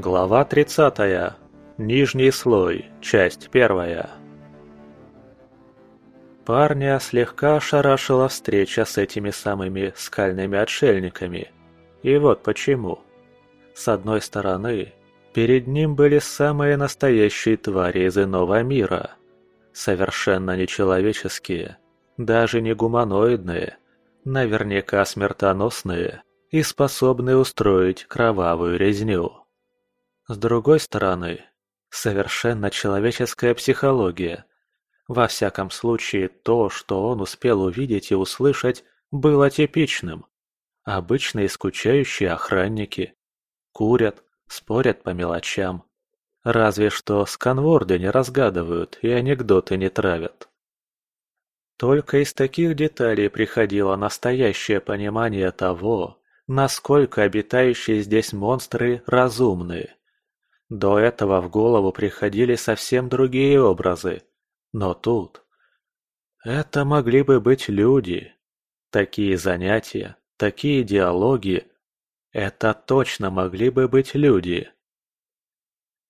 Глава 30. Нижний слой. Часть первая. Парня слегка ошарашила встреча с этими самыми скальными отшельниками. И вот почему. С одной стороны, перед ним были самые настоящие твари из иного мира. Совершенно нечеловеческие, даже не гуманоидные, наверняка смертоносные и способные устроить кровавую резню. С другой стороны, совершенно человеческая психология. Во всяком случае, то, что он успел увидеть и услышать, было типичным. Обычные скучающие охранники. Курят, спорят по мелочам. Разве что сканворды не разгадывают и анекдоты не травят. Только из таких деталей приходило настоящее понимание того, насколько обитающие здесь монстры разумны. До этого в голову приходили совсем другие образы, но тут... Это могли бы быть люди. Такие занятия, такие диалоги. Это точно могли бы быть люди.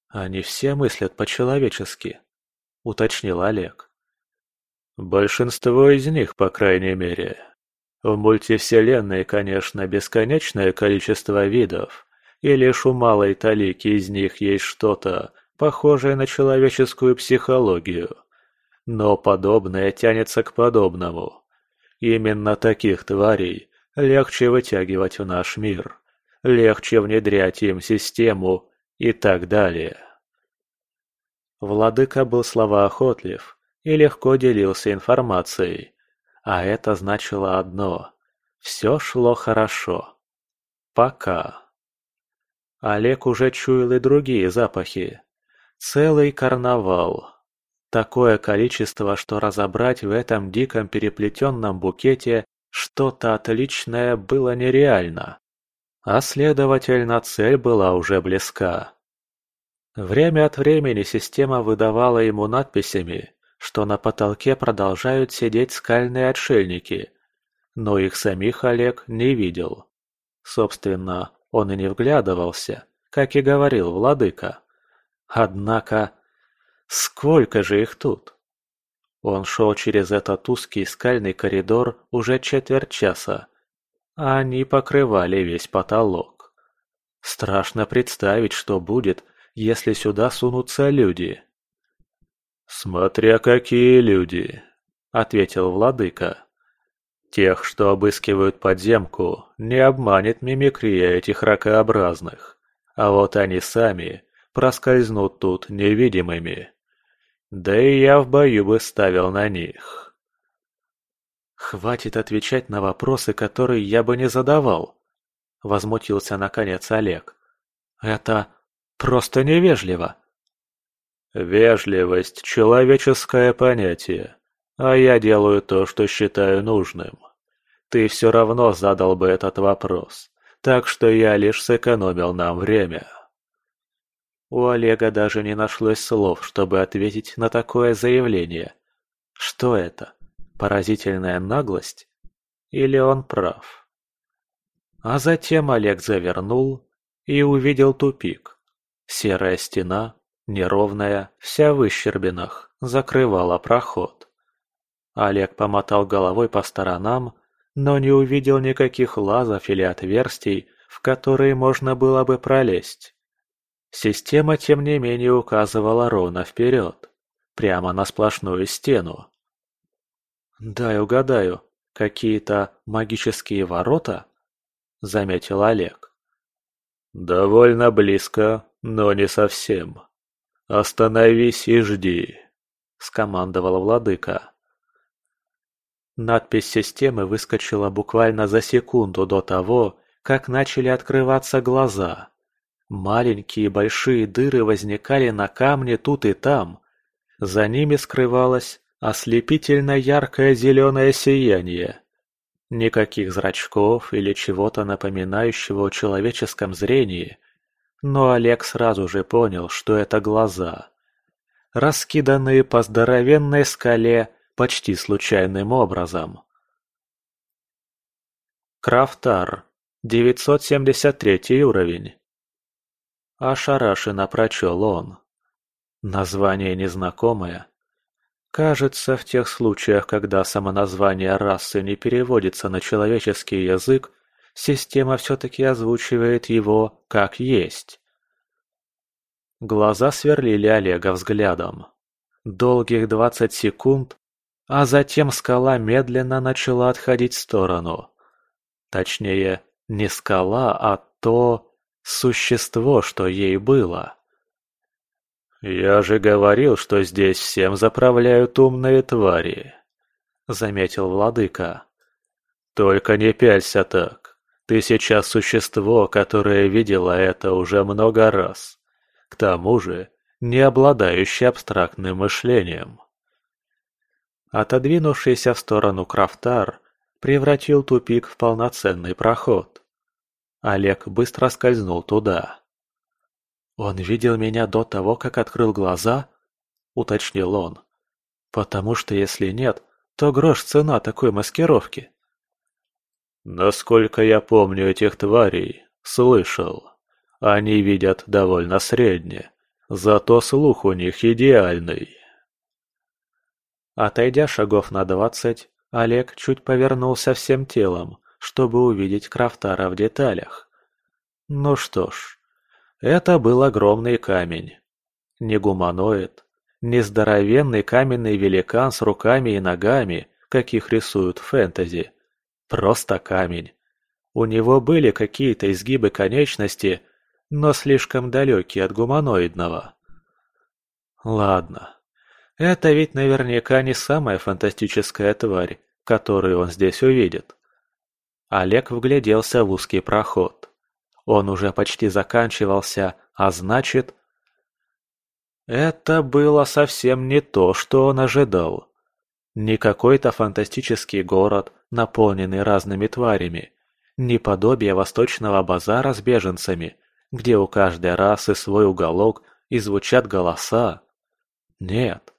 Они все мыслят по-человечески, уточнил Олег. Большинство из них, по крайней мере. В мультивселенной, конечно, бесконечное количество видов, и лишь у малой талики из них есть что-то, похожее на человеческую психологию. Но подобное тянется к подобному. Именно таких тварей легче вытягивать в наш мир, легче внедрять им систему и так далее. Владыка был словоохотлив и легко делился информацией, а это значило одно – все шло хорошо. Пока. Олег уже чуял и другие запахи. Целый карнавал. Такое количество, что разобрать в этом диком переплетенном букете что-то отличное было нереально. А следовательно, цель была уже близка. Время от времени система выдавала ему надписями, что на потолке продолжают сидеть скальные отшельники, но их самих Олег не видел. Собственно, он и не вглядывался, как и говорил владыка. Однако, сколько же их тут? Он шел через этот узкий скальный коридор уже четверть часа, а они покрывали весь потолок. Страшно представить, что будет, если сюда сунутся люди. «Смотря какие люди», — ответил владыка. Тех, что обыскивают подземку, не обманет мимикрия этих ракообразных. А вот они сами проскользнут тут невидимыми. Да и я в бою бы ставил на них. «Хватит отвечать на вопросы, которые я бы не задавал», — возмутился наконец Олег. «Это просто невежливо». «Вежливость — человеческое понятие», а я делаю то, что считаю нужным. Ты все равно задал бы этот вопрос, так что я лишь сэкономил нам время. У Олега даже не нашлось слов, чтобы ответить на такое заявление. Что это? Поразительная наглость? Или он прав? А затем Олег завернул и увидел тупик. Серая стена, неровная, вся в выщербинах, закрывала проход. Олег помотал головой по сторонам, но не увидел никаких лазов или отверстий, в которые можно было бы пролезть. Система, тем не менее, указывала ровно вперед, прямо на сплошную стену. «Дай угадаю, какие-то магические ворота?» — заметил Олег. «Довольно близко, но не совсем. Остановись и жди», — скомандовал владыка. Надпись системы выскочила буквально за секунду до того, как начали открываться глаза. Маленькие большие дыры возникали на камне тут и там. За ними скрывалось ослепительно яркое зеленое сияние. Никаких зрачков или чего-то напоминающего о человеческом зрении. Но Олег сразу же понял, что это глаза. Раскиданные по здоровенной скале почти случайным образом. Крафтар. 973 уровень. ошарашенно прочел он. Название незнакомое. Кажется, в тех случаях, когда самоназвание расы не переводится на человеческий язык, система все-таки озвучивает его как есть. Глаза сверлили Олега взглядом. Долгих двадцать секунд, а затем скала медленно начала отходить в сторону. Точнее, не скала, а то существо, что ей было. «Я же говорил, что здесь всем заправляют умные твари», — заметил владыка. «Только не пялься так. Ты сейчас существо, которое видело это уже много раз. К тому же, не обладающее абстрактным мышлением». Отодвинувшийся в сторону Крафтар превратил тупик в полноценный проход. Олег быстро скользнул туда. «Он видел меня до того, как открыл глаза?» – уточнил он. «Потому что если нет, то грош цена такой маскировки». «Насколько я помню этих тварей, слышал. Они видят довольно средне, зато слух у них идеальный». Отойдя шагов на двадцать, Олег чуть повернулся всем телом, чтобы увидеть Крафтара в деталях. Ну что ж, это был огромный камень. Не гуманоид, не здоровенный каменный великан с руками и ногами, каких рисуют в фэнтези. Просто камень. У него были какие-то изгибы конечности, но слишком далекие от гуманоидного. Ладно, это ведь наверняка не самая фантастическая тварь, которую он здесь увидит. Олег вгляделся в узкий проход. Он уже почти заканчивался, а значит... Это было совсем не то, что он ожидал. Не какой-то фантастический город, наполненный разными тварями, не подобие восточного базара с беженцами, где у каждой расы свой уголок и звучат голоса. Нет,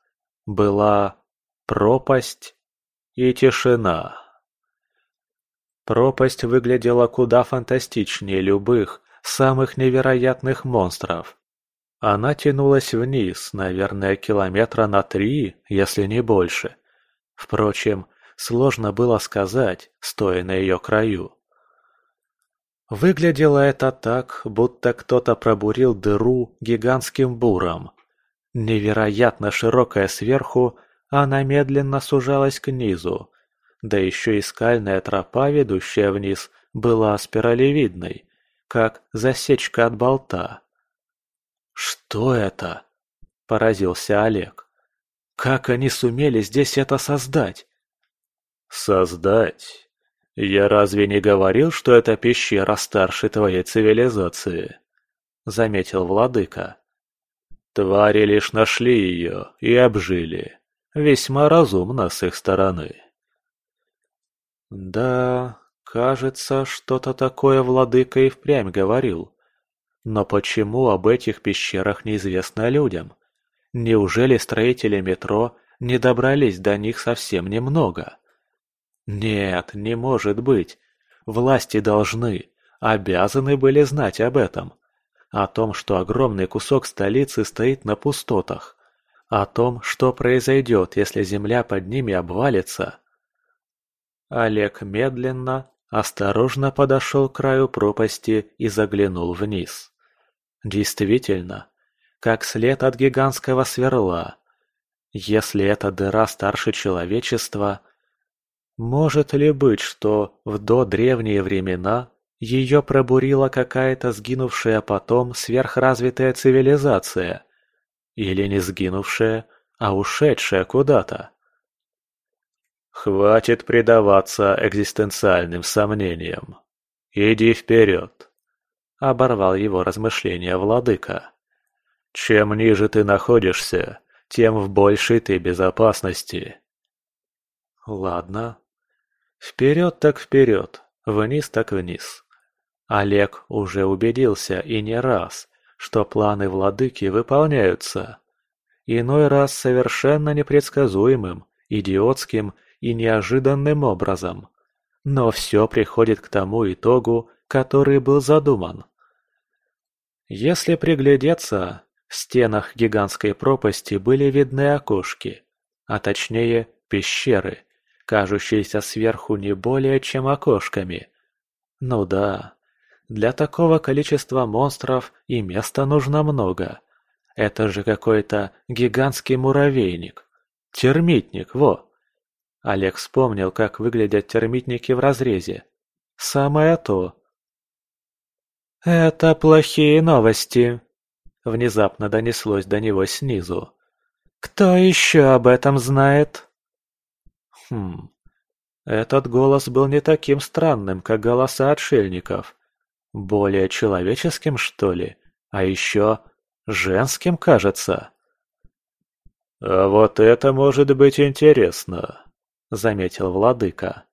была пропасть и тишина. Пропасть выглядела куда фантастичнее любых, самых невероятных монстров. Она тянулась вниз, наверное, километра на три, если не больше. Впрочем, сложно было сказать, стоя на ее краю. Выглядело это так, будто кто-то пробурил дыру гигантским буром. Невероятно широкая сверху, она медленно сужалась к низу. Да еще и скальная тропа, ведущая вниз, была спиралевидной, как засечка от болта. «Что это?» – поразился Олег. «Как они сумели здесь это создать?» «Создать? Я разве не говорил, что это пещера старше твоей цивилизации?» – заметил владыка. Твари лишь нашли ее и обжили. Весьма разумно с их стороны. Да, кажется, что-то такое владыка и впрямь говорил. Но почему об этих пещерах неизвестно людям? Неужели строители метро не добрались до них совсем немного? Нет, не может быть. Власти должны, обязаны были знать об этом о том, что огромный кусок столицы стоит на пустотах, о том, что произойдет, если земля под ними обвалится. Олег медленно, осторожно подошел к краю пропасти и заглянул вниз. Действительно, как след от гигантского сверла. Если эта дыра старше человечества, может ли быть, что в до древние времена ее пробурила какая-то сгинувшая потом сверхразвитая цивилизация. Или не сгинувшая, а ушедшая куда-то. «Хватит предаваться экзистенциальным сомнениям. Иди вперед!» — оборвал его размышления владыка. «Чем ниже ты находишься, тем в большей ты безопасности». «Ладно. Вперед так вперед, вниз так вниз. Олег уже убедился и не раз, что планы владыки выполняются. Иной раз совершенно непредсказуемым, идиотским и неожиданным образом. Но все приходит к тому итогу, который был задуман. Если приглядеться, в стенах гигантской пропасти были видны окошки, а точнее пещеры, кажущиеся сверху не более чем окошками. Ну да, для такого количества монстров и места нужно много. Это же какой-то гигантский муравейник. Термитник, во! Олег вспомнил, как выглядят термитники в разрезе. Самое то. «Это плохие новости», — внезапно донеслось до него снизу. «Кто еще об этом знает?» Хм. Этот голос был не таким странным, как голоса отшельников. Более человеческим, что ли? А еще женским, кажется. «А вот это может быть интересно», — заметил владыка.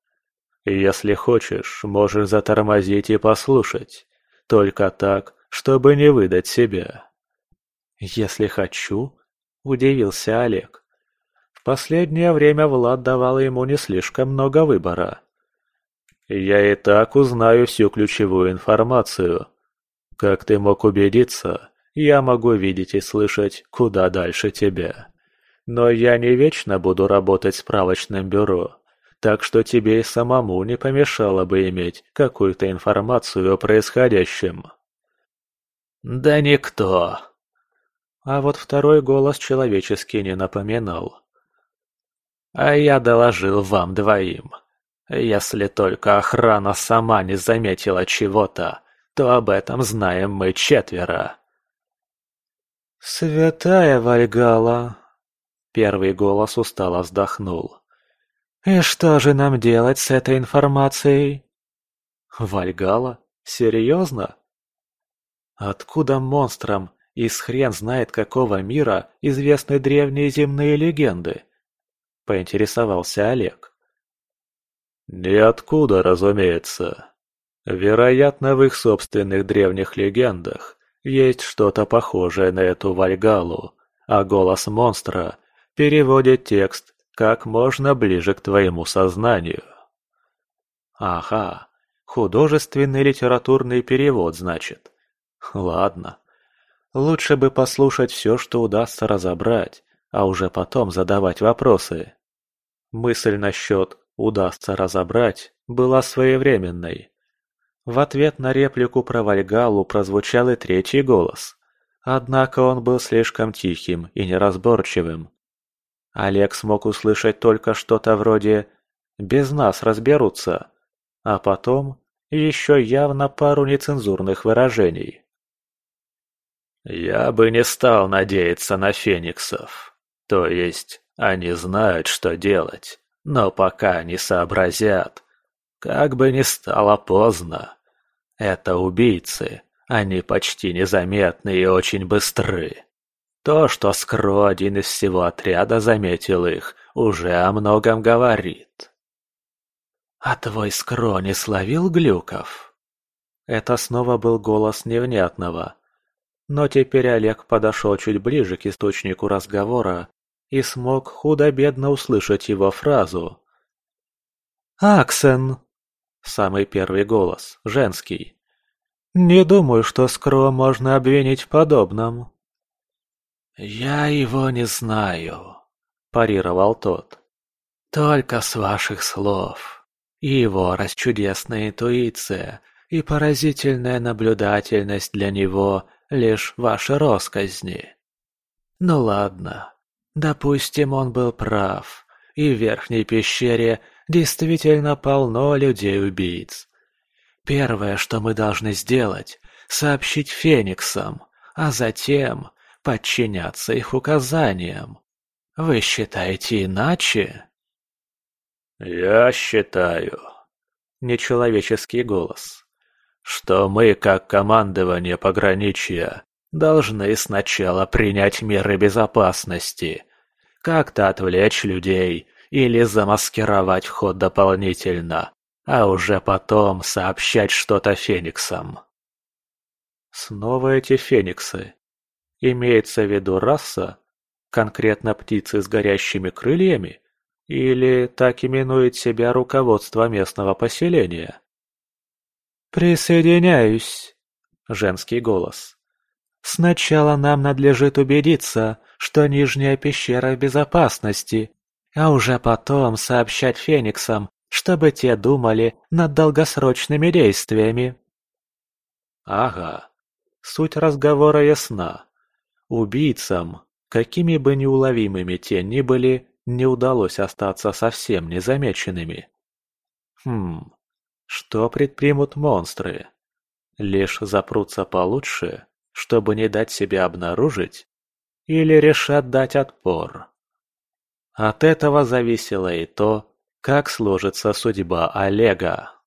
«Если хочешь, можешь затормозить и послушать. Только так, чтобы не выдать себя». «Если хочу?» – удивился Олег. В последнее время Влад давал ему не слишком много выбора. «Я и так узнаю всю ключевую информацию. Как ты мог убедиться, я могу видеть и слышать куда дальше тебя». Но я не вечно буду работать в справочном бюро, так что тебе и самому не помешало бы иметь какую-то информацию о происходящем. Да никто. А вот второй голос человеческий не напоминал. А я доложил вам двоим. Если только охрана сама не заметила чего-то, то об этом знаем мы четверо. «Святая Вальгала!» Первый голос устало вздохнул. «И что же нам делать с этой информацией?» «Вальгала? Серьезно?» Откуда монстрам из хрен знает какого мира известны древние земные легенды? Поинтересовался Олег. Ниоткуда, разумеется. Вероятно, в их собственных древних легендах есть что-то похожее на эту Вальгалу, а голос монстра переводит текст как можно ближе к твоему сознанию. Ага, художественный литературный перевод, значит. Ладно. Лучше бы послушать все, что удастся разобрать, а уже потом задавать вопросы. Мысль насчет «удастся разобрать» была своевременной. В ответ на реплику про Вальгалу прозвучал и третий голос. Однако он был слишком тихим и неразборчивым, Олег смог услышать только что-то вроде «без нас разберутся», а потом еще явно пару нецензурных выражений. «Я бы не стал надеяться на фениксов. То есть, они знают, что делать, но пока не сообразят. Как бы ни стало поздно. Это убийцы, они почти незаметны и очень быстры. То, что Скро один из всего отряда заметил их, уже о многом говорит. «А твой Скро не словил глюков?» Это снова был голос невнятного. Но теперь Олег подошел чуть ближе к источнику разговора и смог худо-бедно услышать его фразу. «Аксен!» Самый первый голос, женский. «Не думаю, что Скро можно обвинить в подобном». «Я его не знаю», – парировал тот. «Только с ваших слов. И его расчудесная интуиция и поразительная наблюдательность для него – лишь ваши росказни. Ну ладно, допустим, он был прав, и в верхней пещере действительно полно людей-убийц. Первое, что мы должны сделать – сообщить Фениксам, а затем подчиняться их указаниям. Вы считаете иначе? Я считаю, нечеловеческий голос, что мы, как командование пограничья, должны сначала принять меры безопасности, как-то отвлечь людей или замаскировать ход дополнительно, а уже потом сообщать что-то фениксам. Снова эти фениксы. Имеется в виду раса, конкретно птицы с горящими крыльями, или так именует себя руководство местного поселения? «Присоединяюсь!» – женский голос. Сначала нам надлежит убедиться, что Нижняя пещера в безопасности, а уже потом сообщать Фениксам, чтобы те думали над долгосрочными действиями. Ага, суть разговора ясна. Убийцам, какими бы неуловимыми те ни были, не удалось остаться совсем незамеченными. Хм, что предпримут монстры? Лишь запрутся получше, чтобы не дать себя обнаружить? Или решат дать отпор? От этого зависело и то, как сложится судьба Олега.